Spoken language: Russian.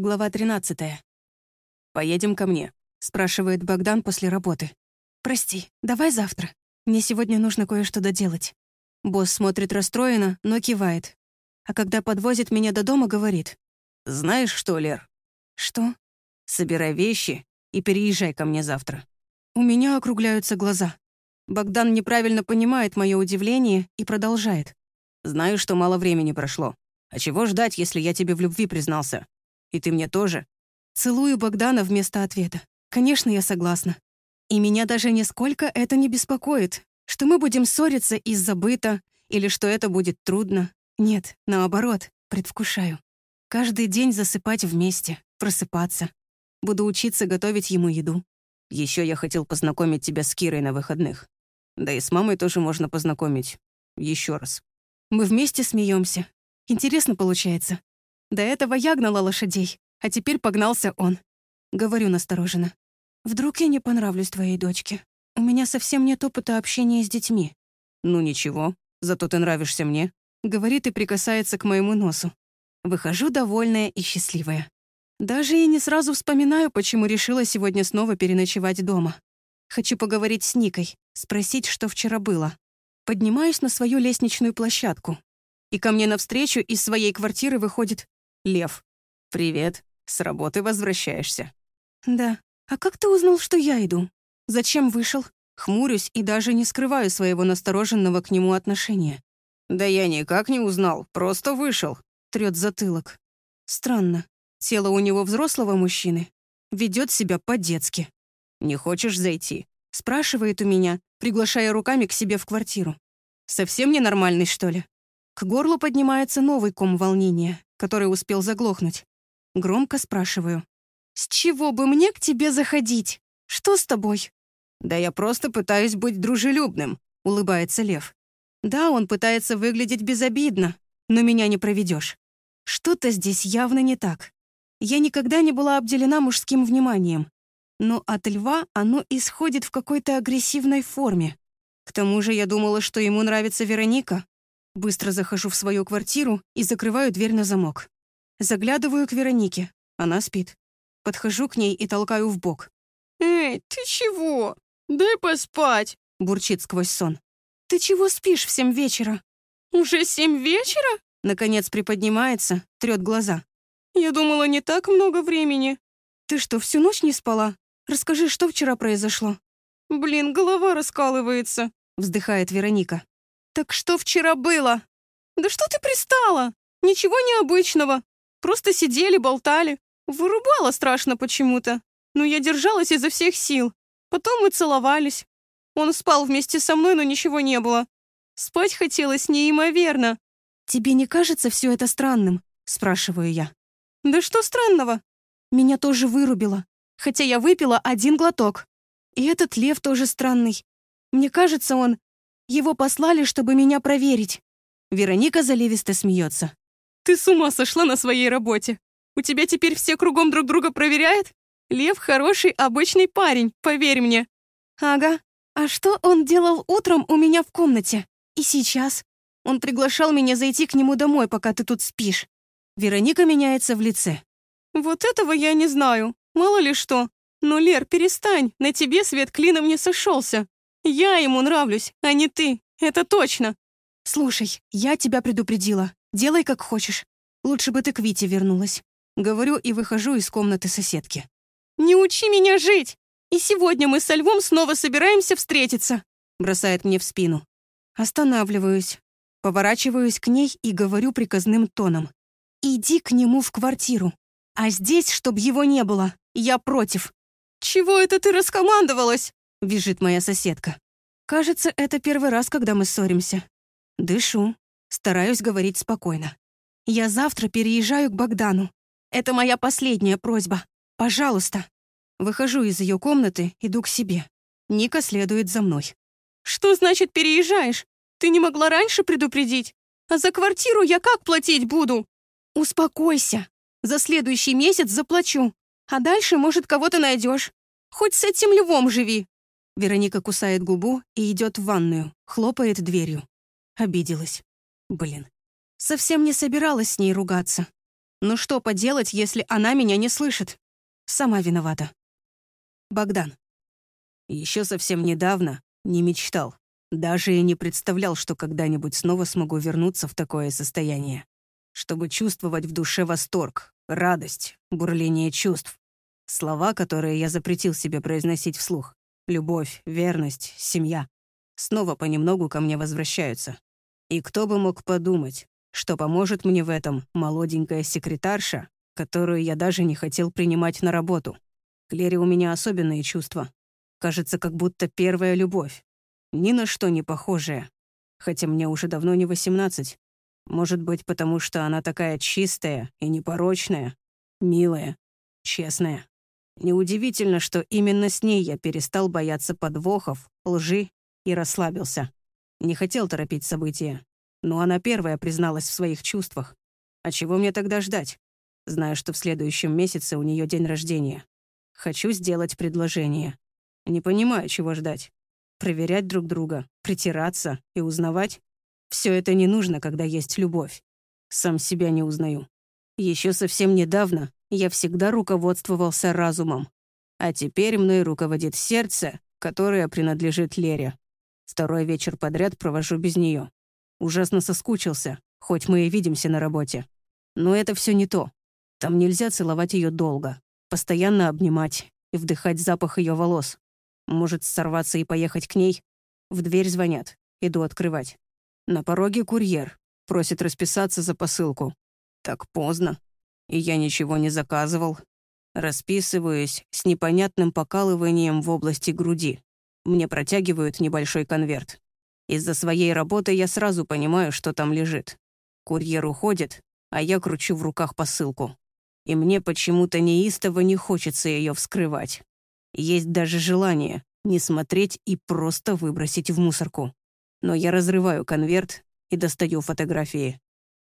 Глава 13. «Поедем ко мне», — спрашивает Богдан после работы. «Прости, давай завтра. Мне сегодня нужно кое-что доделать». Босс смотрит расстроенно, но кивает. А когда подвозит меня до дома, говорит. «Знаешь что, Лер?» «Что?» «Собирай вещи и переезжай ко мне завтра». У меня округляются глаза. Богдан неправильно понимает мое удивление и продолжает. «Знаю, что мало времени прошло. А чего ждать, если я тебе в любви признался? И ты мне тоже?» Целую Богдана вместо ответа. Конечно, я согласна. И меня даже нисколько это не беспокоит, что мы будем ссориться из-за быта или что это будет трудно. Нет, наоборот, предвкушаю. Каждый день засыпать вместе, просыпаться. Буду учиться готовить ему еду. Еще я хотел познакомить тебя с Кирой на выходных. Да и с мамой тоже можно познакомить. Еще раз. Мы вместе смеемся. Интересно получается. До этого я гнала лошадей, а теперь погнался он. Говорю настороженно. Вдруг я не понравлюсь твоей дочке? У меня совсем нет опыта общения с детьми. Ну ничего, зато ты нравишься мне. Говорит и прикасается к моему носу. Выхожу довольная и счастливая. Даже и не сразу вспоминаю, почему решила сегодня снова переночевать дома. Хочу поговорить с Никой, спросить, что вчера было. Поднимаюсь на свою лестничную площадку. И ко мне навстречу из своей квартиры выходит Лев. «Привет. С работы возвращаешься?» «Да. А как ты узнал, что я иду? Зачем вышел?» Хмурюсь и даже не скрываю своего настороженного к нему отношения. «Да я никак не узнал. Просто вышел», — трёт затылок. Странно. Тело у него взрослого мужчины. Ведет себя по-детски. «Не хочешь зайти?» — спрашивает у меня, приглашая руками к себе в квартиру. «Совсем ненормальный, что ли?» К горлу поднимается новый ком волнения, который успел заглохнуть. Громко спрашиваю. «С чего бы мне к тебе заходить? Что с тобой?» «Да я просто пытаюсь быть дружелюбным», — улыбается Лев. «Да, он пытается выглядеть безобидно, но меня не проведешь. Что-то здесь явно не так. Я никогда не была обделена мужским вниманием, но от льва оно исходит в какой-то агрессивной форме. К тому же я думала, что ему нравится Вероника. Быстро захожу в свою квартиру и закрываю дверь на замок. Заглядываю к Веронике. Она спит. Подхожу к ней и толкаю в бок. «Эй, ты чего? Дай поспать!» — бурчит сквозь сон. «Ты чего спишь в семь вечера?» «Уже семь вечера?» Наконец приподнимается, трет глаза. «Я думала, не так много времени». «Ты что, всю ночь не спала? Расскажи, что вчера произошло?» «Блин, голова раскалывается», — вздыхает Вероника. «Так что вчера было?» «Да что ты пристала? Ничего необычного. Просто сидели, болтали. Вырубала страшно почему-то. Но я держалась изо всех сил. Потом мы целовались. Он спал вместе со мной, но ничего не было. Спать хотелось неимоверно. «Тебе не кажется все это странным?» — спрашиваю я. «Да что странного?» Меня тоже вырубило хотя я выпила один глоток. И этот лев тоже странный. Мне кажется, он... Его послали, чтобы меня проверить. Вероника заливисто смеется. Ты с ума сошла на своей работе. У тебя теперь все кругом друг друга проверяют? Лев хороший, обычный парень, поверь мне. Ага. А что он делал утром у меня в комнате? И сейчас? Он приглашал меня зайти к нему домой, пока ты тут спишь. Вероника меняется в лице. Вот этого я не знаю. Мало ли что. Но, Лер, перестань, на тебе свет клином не сошелся. Я ему нравлюсь, а не ты, это точно. Слушай, я тебя предупредила. Делай как хочешь. Лучше бы ты к Вите вернулась. Говорю и выхожу из комнаты соседки. Не учи меня жить! И сегодня мы со Львом снова собираемся встретиться. Бросает мне в спину. Останавливаюсь. Поворачиваюсь к ней и говорю приказным тоном. «Иди к нему в квартиру. А здесь, чтобы его не было. Я против». «Чего это ты раскомандовалась?» — визжит моя соседка. Кажется, это первый раз, когда мы ссоримся. Дышу, стараюсь говорить спокойно. Я завтра переезжаю к Богдану. Это моя последняя просьба. Пожалуйста. Выхожу из ее комнаты, иду к себе. Ника следует за мной. «Что значит переезжаешь? Ты не могла раньше предупредить? А за квартиру я как платить буду?» «Успокойся. За следующий месяц заплачу. А дальше, может, кого-то найдешь. Хоть с этим львом живи». Вероника кусает губу и идет в ванную, хлопает дверью. Обиделась. Блин. Совсем не собиралась с ней ругаться. Ну что поделать, если она меня не слышит? Сама виновата. Богдан. Еще совсем недавно не мечтал. Даже и не представлял, что когда-нибудь снова смогу вернуться в такое состояние. Чтобы чувствовать в душе восторг, радость, бурление чувств. Слова, которые я запретил себе произносить вслух. Любовь, верность, семья. Снова понемногу ко мне возвращаются. И кто бы мог подумать, что поможет мне в этом молоденькая секретарша, которую я даже не хотел принимать на работу. К Лере у меня особенные чувства. Кажется, как будто первая любовь. Ни на что не похожая. Хотя мне уже давно не 18. Может быть, потому что она такая чистая и непорочная, милая, честная. Неудивительно, что именно с ней я перестал бояться подвохов, лжи и расслабился. Не хотел торопить события. Но она первая призналась в своих чувствах. А чего мне тогда ждать? Знаю, что в следующем месяце у нее день рождения. Хочу сделать предложение. Не понимаю, чего ждать. Проверять друг друга, притираться и узнавать. Все это не нужно, когда есть любовь. Сам себя не узнаю. Еще совсем недавно я всегда руководствовался разумом. А теперь мной руководит сердце, которое принадлежит Лере. Второй вечер подряд провожу без нее. Ужасно соскучился, хоть мы и видимся на работе. Но это все не то. Там нельзя целовать ее долго, постоянно обнимать и вдыхать запах ее волос. Может сорваться и поехать к ней? В дверь звонят. Иду открывать. На пороге курьер. Просит расписаться за посылку. Так поздно. И я ничего не заказывал. Расписываюсь с непонятным покалыванием в области груди. Мне протягивают небольшой конверт. Из-за своей работы я сразу понимаю, что там лежит. Курьер уходит, а я кручу в руках посылку. И мне почему-то неистово не хочется ее вскрывать. Есть даже желание не смотреть и просто выбросить в мусорку. Но я разрываю конверт и достаю фотографии.